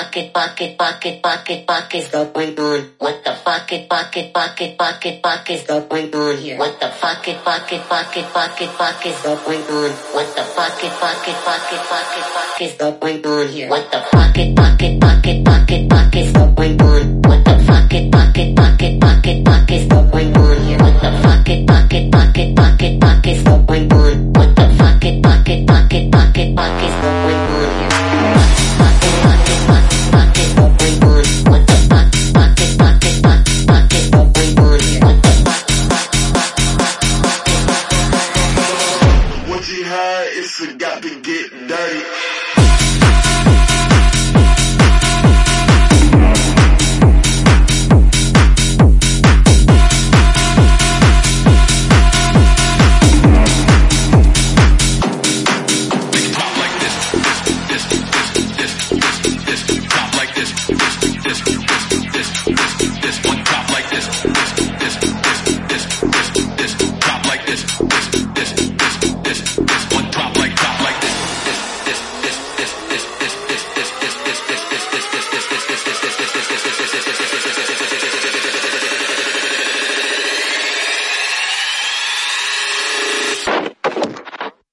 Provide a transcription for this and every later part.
bucket bucket bucket bucket buck is going on? What the bucket bucket bucket bucket buck is going on here? What the bucket bucket bucket bucket buck is going on? What the bucket bucket bucket bucket buck is going on here? What the bucket bucket bucket bucket buck is going on? What the bucket bucket bucket bucket buck is going on here? What the bucket bucket bucket bucket buck is going on? What the bucket bucket bucket bucket buck is going on here? Is got to get dirty.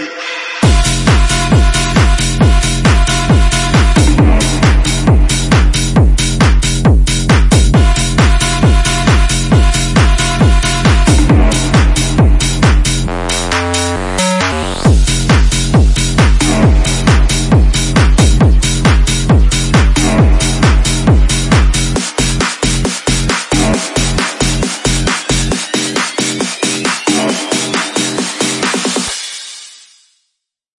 Right